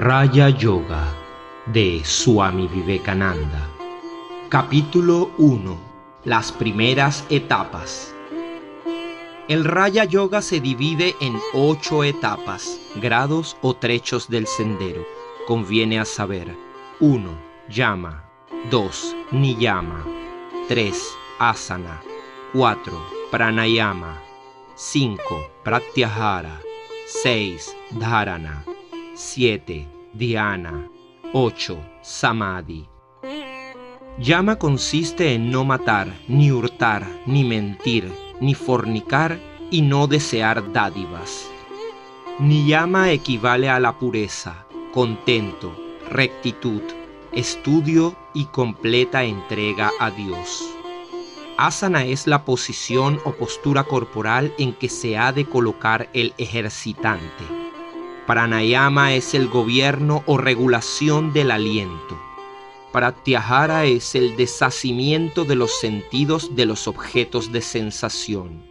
Raya Yoga de Swami Vivekananda. Capítulo 1. Las primeras etapas. El Raya Yoga se divide en ocho etapas, grados o trechos del sendero. Conviene a saber 1. Yama 2. Niyama 3. Asana 4. Pranayama 5. Pratyahara 6. Dharana 7. Dhyana 8. Samadhi Yama consiste en no matar, ni hurtar, ni mentir, ni fornicar y no desear dádivas. Niyama equivale a la pureza, contento, rectitud, estudio y completa entrega a Dios. Asana es la posición o postura corporal en que se ha de colocar el ejercitante. Pranayama es el gobierno o regulación del aliento. Pratyahara es el deshacimiento de los sentidos de los objetos de sensación.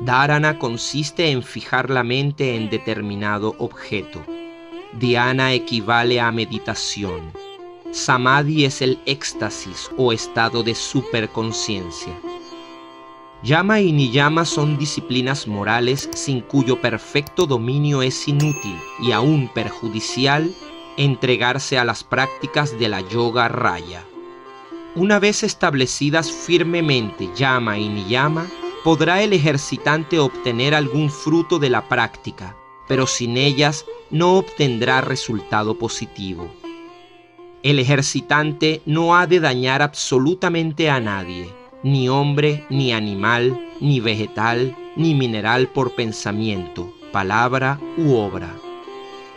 Dharana consiste en fijar la mente en determinado objeto. Dhyana equivale a meditación. Samadhi es el éxtasis o estado de superconciencia. Yama y Niyama son disciplinas morales sin cuyo perfecto dominio es inútil y aún perjudicial entregarse a las prácticas de la yoga raya. Una vez establecidas firmemente Yama y Niyama, podrá el ejercitante obtener algún fruto de la práctica, pero sin ellas no obtendrá resultado positivo. El ejercitante no ha de dañar absolutamente a nadie, ni hombre, ni animal, ni vegetal, ni mineral por pensamiento, palabra u obra.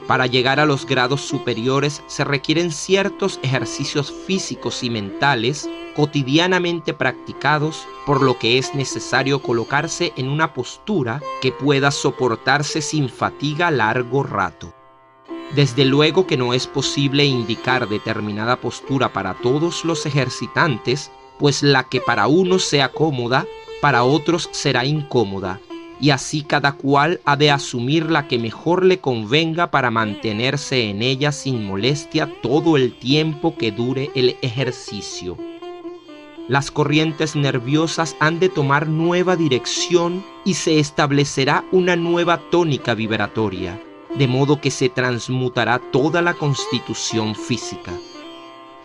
Para llegar a los grados superiores se requieren ciertos ejercicios físicos y mentales cotidianamente practicados, por lo que es necesario colocarse en una postura que pueda soportarse sin fatiga largo rato. Desde luego que no es posible indicar determinada postura para todos los ejercitantes, pues la que para unos sea cómoda, para otros será incómoda, y así cada cual ha de asumir la que mejor le convenga para mantenerse en ella sin molestia todo el tiempo que dure el ejercicio. Las corrientes nerviosas han de tomar nueva dirección y se establecerá una nueva tónica vibratoria, de modo que se transmutará toda la constitución física.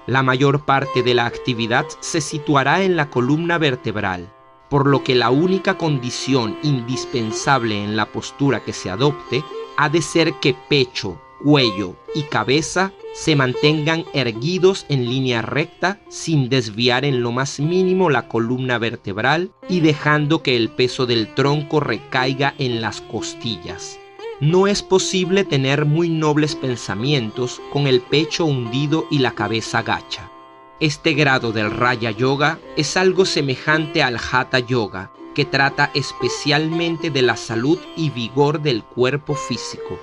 La mayor parte de la actividad se situará en la columna vertebral, por lo que la única condición indispensable en la postura que se adopte ha de ser que pecho, cuello y cabeza se mantengan erguidos en línea recta sin desviar en lo más mínimo la columna vertebral y dejando que el peso del tronco recaiga en las costillas. No es posible tener muy nobles pensamientos con el pecho hundido y la cabeza gacha. Este grado del Raya Yoga es algo semejante al Hatha Yoga, que trata especialmente de la salud y vigor del cuerpo físico.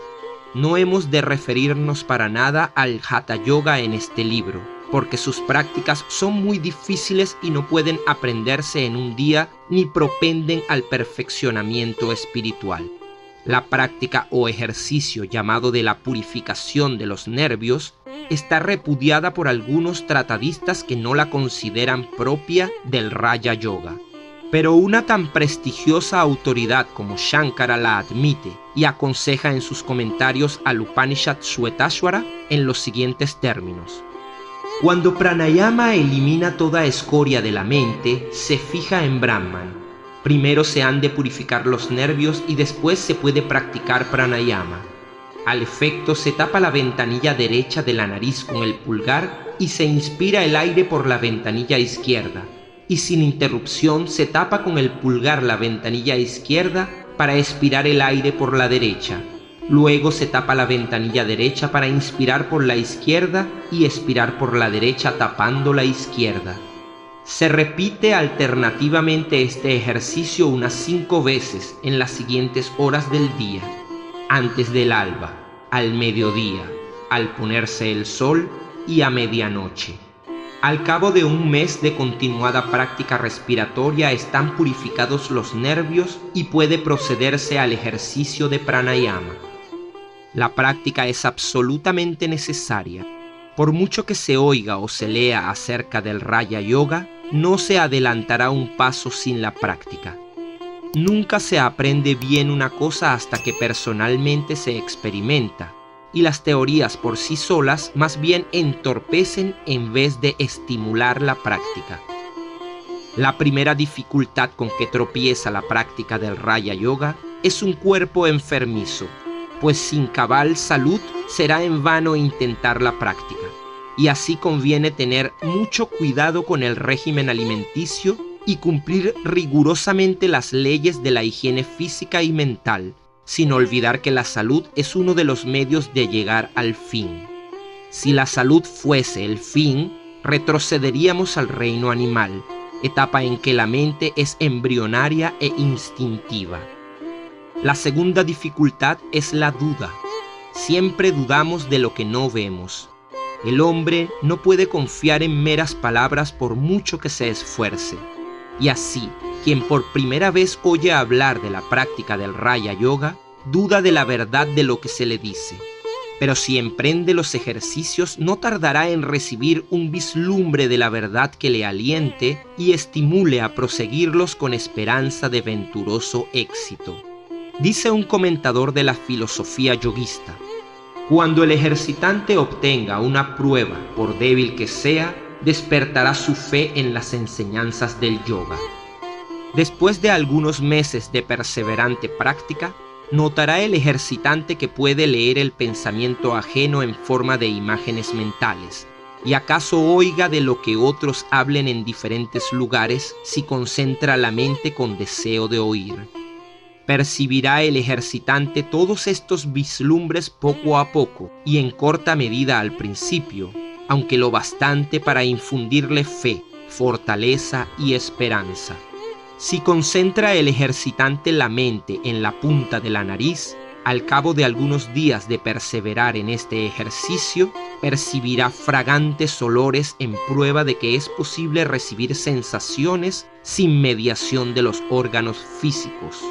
No hemos de referirnos para nada al Hatha Yoga en este libro, porque sus prácticas son muy difíciles y no pueden aprenderse en un día ni propenden al perfeccionamiento espiritual. La práctica o ejercicio llamado de la purificación de los nervios está repudiada por algunos tratadistas que no la consideran propia del Raya Yoga. Pero una tan prestigiosa autoridad como Shankara la admite y aconseja en sus comentarios al Upanishad Svetashwara en los siguientes términos. Cuando pranayama elimina toda escoria de la mente, se fija en Brahman, Primero se han de purificar los nervios y después se puede practicar pranayama. Al efecto se tapa la ventanilla derecha de la nariz con el pulgar y se inspira el aire por la ventanilla izquierda. Y sin interrupción se tapa con el pulgar la ventanilla izquierda para expirar el aire por la derecha. Luego se tapa la ventanilla derecha para inspirar por la izquierda y expirar por la derecha tapando la izquierda. Se repite alternativamente este ejercicio unas cinco veces en las siguientes horas del día, antes del alba, al mediodía, al ponerse el sol y a medianoche. Al cabo de un mes de continuada práctica respiratoria están purificados los nervios y puede procederse al ejercicio de pranayama. La práctica es absolutamente necesaria. Por mucho que se oiga o se lea acerca del Raya Yoga, no se adelantará un paso sin la práctica. Nunca se aprende bien una cosa hasta que personalmente se experimenta, y las teorías por sí solas más bien entorpecen en vez de estimular la práctica. La primera dificultad con que tropieza la práctica del Raya Yoga es un cuerpo enfermizo, pues sin cabal salud será en vano intentar la práctica. Y así conviene tener mucho cuidado con el régimen alimenticio y cumplir rigurosamente las leyes de la higiene física y mental, sin olvidar que la salud es uno de los medios de llegar al fin. Si la salud fuese el fin, retrocederíamos al reino animal, etapa en que la mente es embrionaria e instintiva. La segunda dificultad es la duda. Siempre dudamos de lo que no vemos. El hombre no puede confiar en meras palabras por mucho que se esfuerce. Y así, quien por primera vez oye hablar de la práctica del Raya Yoga, duda de la verdad de lo que se le dice. Pero si emprende los ejercicios, no tardará en recibir un vislumbre de la verdad que le aliente y estimule a proseguirlos con esperanza de venturoso éxito. Dice un comentador de la filosofía yoguista, cuando el ejercitante obtenga una prueba, por débil que sea, despertará su fe en las enseñanzas del yoga. Después de algunos meses de perseverante práctica, notará el ejercitante que puede leer el pensamiento ajeno en forma de imágenes mentales, y acaso oiga de lo que otros hablen en diferentes lugares si concentra la mente con deseo de oír. Percibirá el ejercitante todos estos vislumbres poco a poco y en corta medida al principio, aunque lo bastante para infundirle fe, fortaleza y esperanza. Si concentra el ejercitante la mente en la punta de la nariz, al cabo de algunos días de perseverar en este ejercicio, percibirá fragantes olores en prueba de que es posible recibir sensaciones sin mediación de los órganos físicos.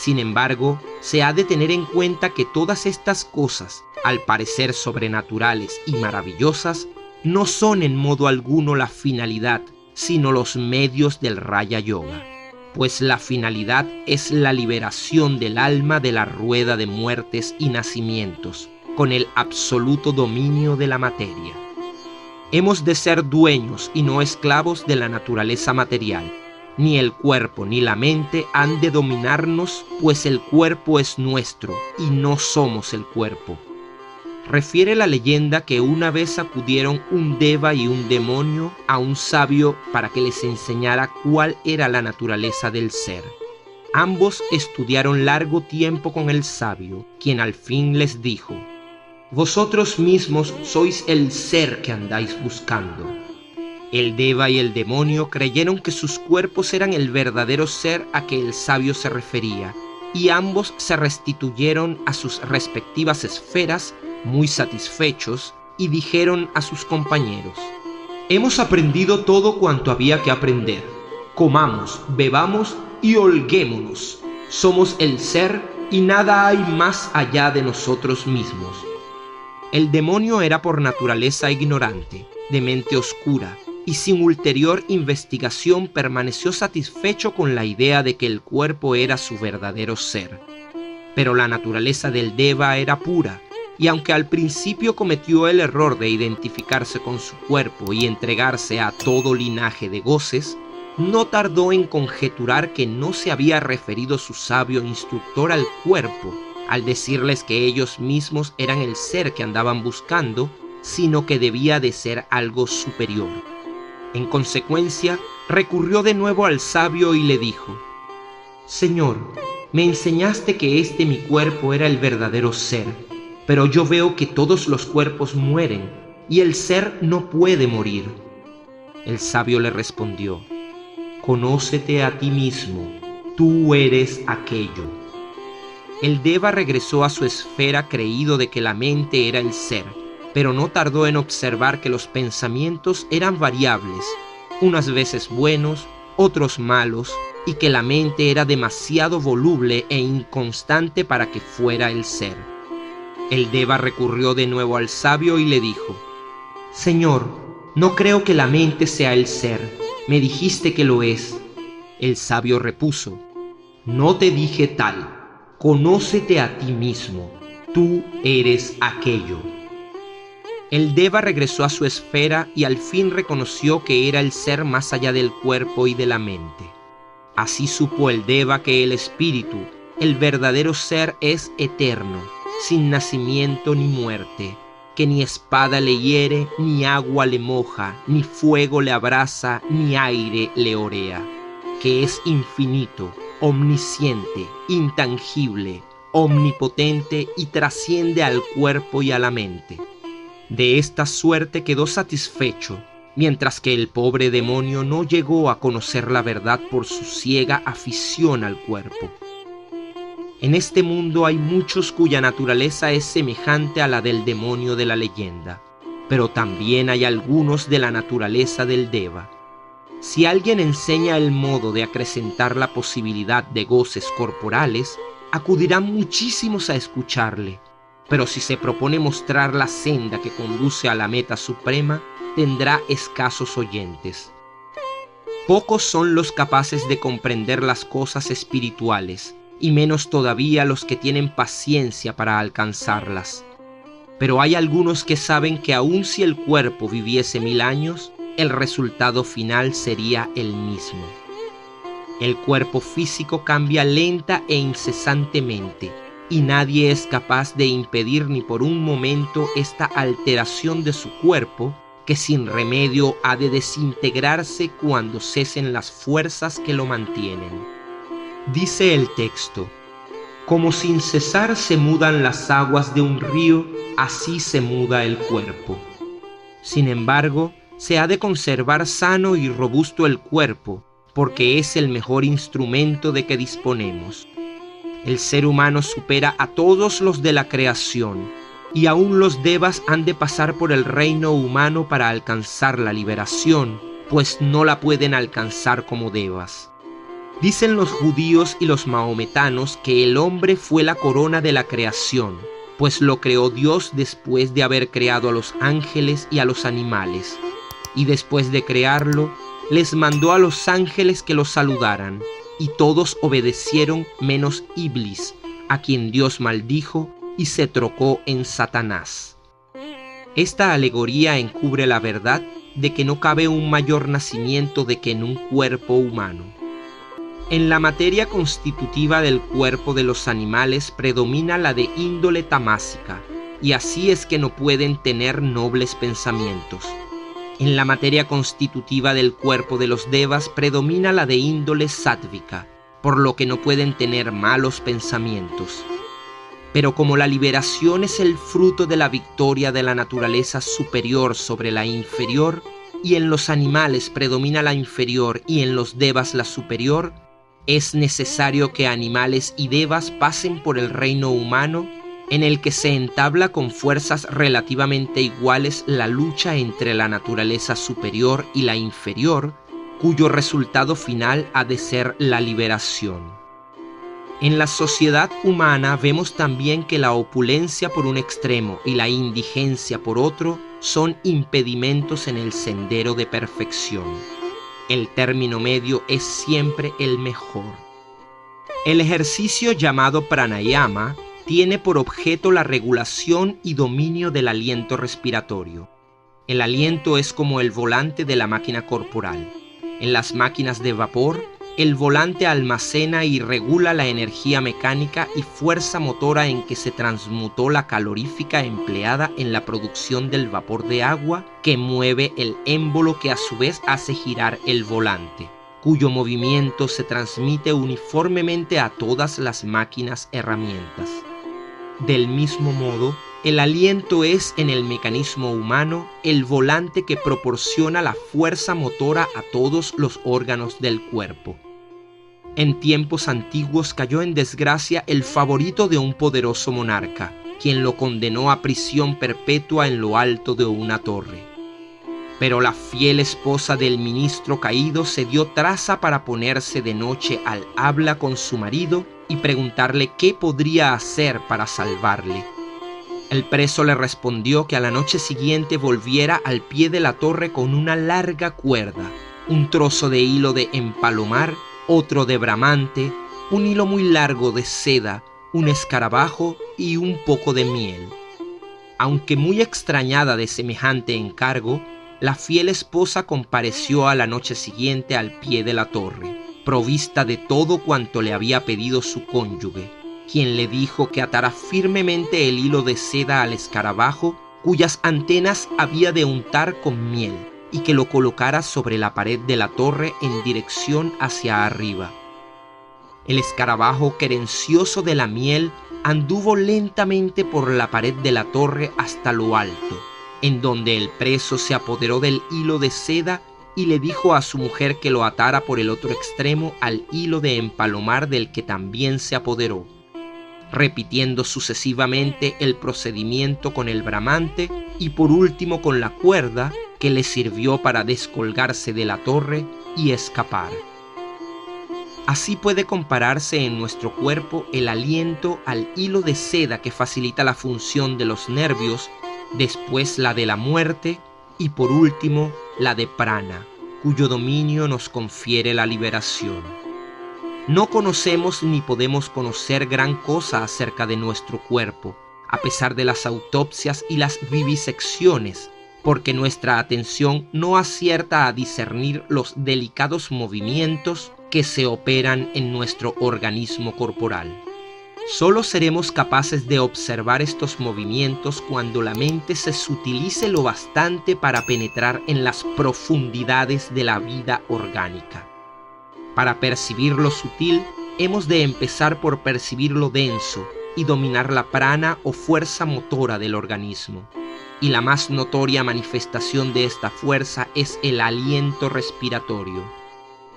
Sin embargo, se ha de tener en cuenta que todas estas cosas al parecer sobrenaturales y maravillosas, no son en modo alguno la finalidad, sino los medios del Raya Yoga, pues la finalidad es la liberación del alma de la rueda de muertes y nacimientos, con el absoluto dominio de la materia. Hemos de ser dueños y no esclavos de la naturaleza material. Ni el cuerpo ni la mente han de dominarnos, pues el cuerpo es nuestro y no somos el cuerpo refiere la leyenda que una vez acudieron un deva y un demonio a un sabio para que les enseñara cuál era la naturaleza del ser. Ambos estudiaron largo tiempo con el sabio, quien al fin les dijo, Vosotros mismos sois el ser que andáis buscando. El deva y el demonio creyeron que sus cuerpos eran el verdadero ser a que el sabio se refería, y ambos se restituyeron a sus respectivas esferas muy satisfechos, y dijeron a sus compañeros, Hemos aprendido todo cuanto había que aprender. Comamos, bebamos y holguémonos. Somos el ser y nada hay más allá de nosotros mismos. El demonio era por naturaleza ignorante, de mente oscura, y sin ulterior investigación permaneció satisfecho con la idea de que el cuerpo era su verdadero ser. Pero la naturaleza del Deva era pura, y aunque al principio cometió el error de identificarse con su cuerpo y entregarse a todo linaje de goces, no tardó en conjeturar que no se había referido su sabio instructor al cuerpo al decirles que ellos mismos eran el ser que andaban buscando, sino que debía de ser algo superior. En consecuencia, recurrió de nuevo al sabio y le dijo, Señor, me enseñaste que este mi cuerpo era el verdadero ser pero yo veo que todos los cuerpos mueren y el ser no puede morir. El sabio le respondió, Conócete a ti mismo, tú eres aquello. El Deva regresó a su esfera creído de que la mente era el ser, pero no tardó en observar que los pensamientos eran variables, unas veces buenos, otros malos, y que la mente era demasiado voluble e inconstante para que fuera el ser. El Deva recurrió de nuevo al sabio y le dijo, Señor, no creo que la mente sea el ser, me dijiste que lo es. El sabio repuso, No te dije tal, conócete a ti mismo, tú eres aquello. El Deva regresó a su esfera y al fin reconoció que era el ser más allá del cuerpo y de la mente. Así supo el Deva que el espíritu, el verdadero ser, es eterno sin nacimiento ni muerte, que ni espada le hiere, ni agua le moja, ni fuego le abraza, ni aire le orea, que es infinito, omnisciente, intangible, omnipotente y trasciende al cuerpo y a la mente. De esta suerte quedó satisfecho, mientras que el pobre demonio no llegó a conocer la verdad por su ciega afición al cuerpo. En este mundo hay muchos cuya naturaleza es semejante a la del demonio de la leyenda, pero también hay algunos de la naturaleza del Deva. Si alguien enseña el modo de acrecentar la posibilidad de goces corporales, acudirán muchísimos a escucharle, pero si se propone mostrar la senda que conduce a la meta suprema, tendrá escasos oyentes. Pocos son los capaces de comprender las cosas espirituales, y menos todavía los que tienen paciencia para alcanzarlas. Pero hay algunos que saben que aun si el cuerpo viviese mil años, el resultado final sería el mismo. El cuerpo físico cambia lenta e incesantemente, y nadie es capaz de impedir ni por un momento esta alteración de su cuerpo, que sin remedio ha de desintegrarse cuando cesen las fuerzas que lo mantienen. Dice el texto, como sin cesar se mudan las aguas de un río, así se muda el cuerpo. Sin embargo, se ha de conservar sano y robusto el cuerpo, porque es el mejor instrumento de que disponemos. El ser humano supera a todos los de la creación, y aún los devas han de pasar por el reino humano para alcanzar la liberación, pues no la pueden alcanzar como devas. Dicen los judíos y los mahometanos que el hombre fue la corona de la creación, pues lo creó Dios después de haber creado a los ángeles y a los animales, y después de crearlo, les mandó a los ángeles que lo saludaran, y todos obedecieron menos Iblis, a quien Dios maldijo y se trocó en Satanás. Esta alegoría encubre la verdad de que no cabe un mayor nacimiento de que en un cuerpo humano en la materia constitutiva del cuerpo de los animales predomina la de índole tamásica, y así es que no pueden tener nobles pensamientos. En la materia constitutiva del cuerpo de los devas predomina la de índole sátvica, por lo que no pueden tener malos pensamientos. Pero como la liberación es el fruto de la victoria de la naturaleza superior sobre la inferior, y en los animales predomina la inferior y en los devas la superior, es necesario que animales y devas pasen por el reino humano en el que se entabla con fuerzas relativamente iguales la lucha entre la naturaleza superior y la inferior, cuyo resultado final ha de ser la liberación. En la sociedad humana vemos también que la opulencia por un extremo y la indigencia por otro son impedimentos en el sendero de perfección el término medio es siempre el mejor. El ejercicio llamado pranayama tiene por objeto la regulación y dominio del aliento respiratorio. El aliento es como el volante de la máquina corporal. En las máquinas de vapor, el volante almacena y regula la energía mecánica y fuerza motora en que se transmutó la calorífica empleada en la producción del vapor de agua que mueve el émbolo que a su vez hace girar el volante, cuyo movimiento se transmite uniformemente a todas las máquinas herramientas. Del mismo modo, el aliento es en el mecanismo humano el volante que proporciona la fuerza motora a todos los órganos del cuerpo. En tiempos antiguos cayó en desgracia el favorito de un poderoso monarca, quien lo condenó a prisión perpetua en lo alto de una torre. Pero la fiel esposa del ministro caído se dio traza para ponerse de noche al habla con su marido y preguntarle qué podría hacer para salvarle. El preso le respondió que a la noche siguiente volviera al pie de la torre con una larga cuerda, un trozo de hilo de empalomar, otro de bramante, un hilo muy largo de seda, un escarabajo y un poco de miel. Aunque muy extrañada de semejante encargo, la fiel esposa compareció a la noche siguiente al pie de la torre, provista de todo cuanto le había pedido su cónyuge quien le dijo que atara firmemente el hilo de seda al escarabajo cuyas antenas había de untar con miel y que lo colocara sobre la pared de la torre en dirección hacia arriba. El escarabajo querencioso de la miel anduvo lentamente por la pared de la torre hasta lo alto, en donde el preso se apoderó del hilo de seda y le dijo a su mujer que lo atara por el otro extremo al hilo de empalomar del que también se apoderó repitiendo sucesivamente el procedimiento con el bramante y por último con la cuerda que le sirvió para descolgarse de la torre y escapar. Así puede compararse en nuestro cuerpo el aliento al hilo de seda que facilita la función de los nervios, después la de la muerte y por último la de prana, cuyo dominio nos confiere la liberación. No conocemos ni podemos conocer gran cosa acerca de nuestro cuerpo, a pesar de las autopsias y las vivisecciones, porque nuestra atención no acierta a discernir los delicados movimientos que se operan en nuestro organismo corporal. Solo seremos capaces de observar estos movimientos cuando la mente se sutilice lo bastante para penetrar en las profundidades de la vida orgánica. Para percibir lo sutil, hemos de empezar por percibir lo denso y dominar la prana o fuerza motora del organismo. Y la más notoria manifestación de esta fuerza es el aliento respiratorio.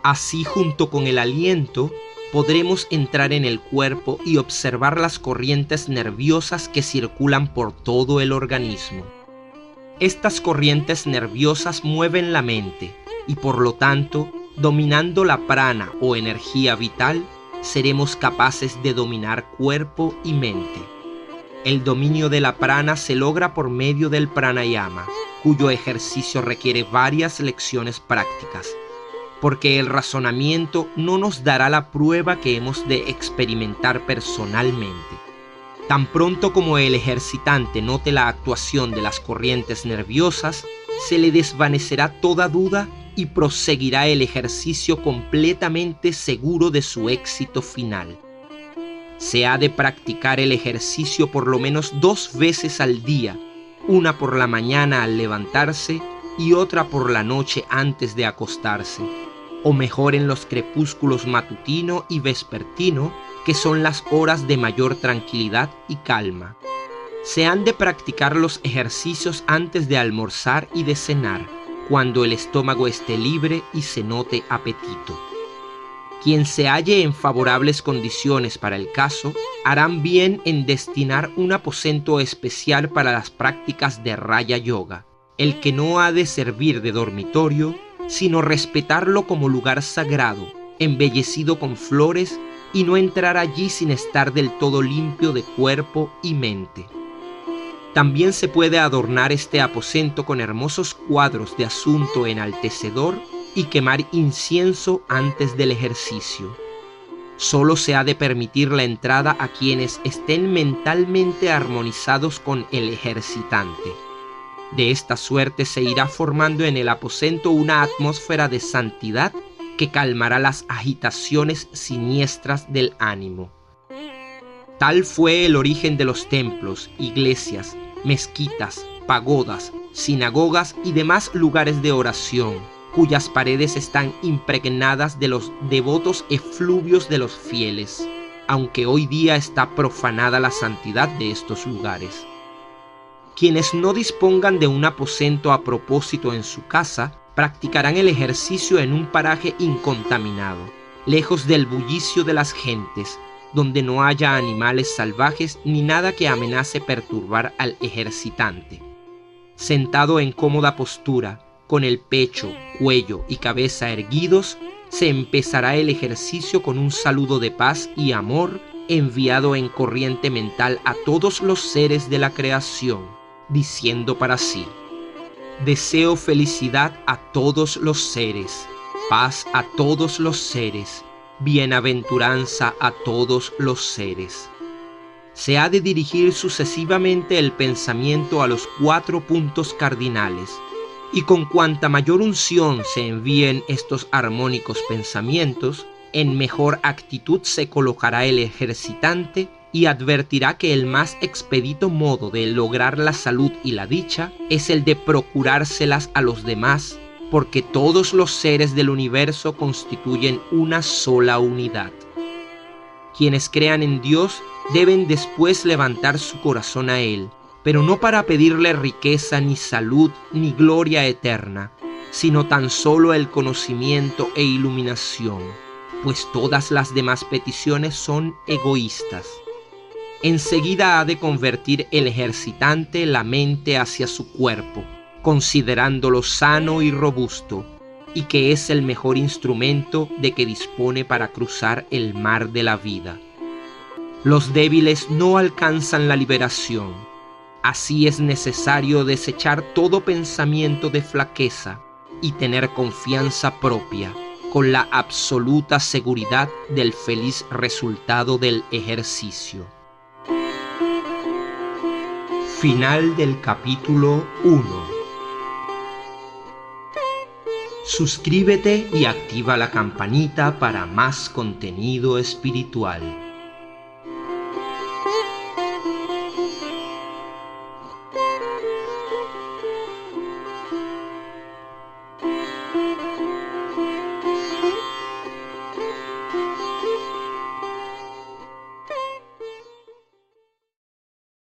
Así junto con el aliento, podremos entrar en el cuerpo y observar las corrientes nerviosas que circulan por todo el organismo. Estas corrientes nerviosas mueven la mente y por lo tanto Dominando la prana o energía vital, seremos capaces de dominar cuerpo y mente. El dominio de la prana se logra por medio del pranayama, cuyo ejercicio requiere varias lecciones prácticas, porque el razonamiento no nos dará la prueba que hemos de experimentar personalmente. Tan pronto como el ejercitante note la actuación de las corrientes nerviosas, se le desvanecerá toda duda y proseguirá el ejercicio completamente seguro de su éxito final. Se ha de practicar el ejercicio por lo menos dos veces al día, una por la mañana al levantarse y otra por la noche antes de acostarse, o mejor en los crepúsculos matutino y vespertino, que son las horas de mayor tranquilidad y calma. Se han de practicar los ejercicios antes de almorzar y de cenar cuando el estómago esté libre y se note apetito. Quien se halle en favorables condiciones para el caso, harán bien en destinar un aposento especial para las prácticas de raya yoga, el que no ha de servir de dormitorio, sino respetarlo como lugar sagrado, embellecido con flores, y no entrar allí sin estar del todo limpio de cuerpo y mente. También se puede adornar este aposento con hermosos cuadros de asunto enaltecedor y quemar incienso antes del ejercicio. Solo se ha de permitir la entrada a quienes estén mentalmente armonizados con el ejercitante. De esta suerte se irá formando en el aposento una atmósfera de santidad que calmará las agitaciones siniestras del ánimo. Tal fue el origen de los templos, iglesias, mezquitas, pagodas, sinagogas y demás lugares de oración, cuyas paredes están impregnadas de los devotos efluvios de los fieles, aunque hoy día está profanada la santidad de estos lugares. Quienes no dispongan de un aposento a propósito en su casa, practicarán el ejercicio en un paraje incontaminado, lejos del bullicio de las gentes, donde no haya animales salvajes ni nada que amenace perturbar al ejercitante. Sentado en cómoda postura, con el pecho, cuello y cabeza erguidos, se empezará el ejercicio con un saludo de paz y amor enviado en corriente mental a todos los seres de la creación, diciendo para sí, Deseo felicidad a todos los seres, paz a todos los seres, bienaventuranza a todos los seres. Se ha de dirigir sucesivamente el pensamiento a los cuatro puntos cardinales, y con cuanta mayor unción se envíen estos armónicos pensamientos, en mejor actitud se colocará el ejercitante y advertirá que el más expedito modo de lograr la salud y la dicha es el de procurárselas a los demás, porque todos los seres del universo constituyen una sola unidad. Quienes crean en Dios deben después levantar su corazón a Él, pero no para pedirle riqueza ni salud ni gloria eterna, sino tan solo el conocimiento e iluminación, pues todas las demás peticiones son egoístas enseguida ha de convertir el ejercitante la mente hacia su cuerpo, considerándolo sano y robusto, y que es el mejor instrumento de que dispone para cruzar el mar de la vida. Los débiles no alcanzan la liberación, así es necesario desechar todo pensamiento de flaqueza y tener confianza propia con la absoluta seguridad del feliz resultado del ejercicio. Final del capítulo 1 Suscríbete y activa la campanita para más contenido espiritual.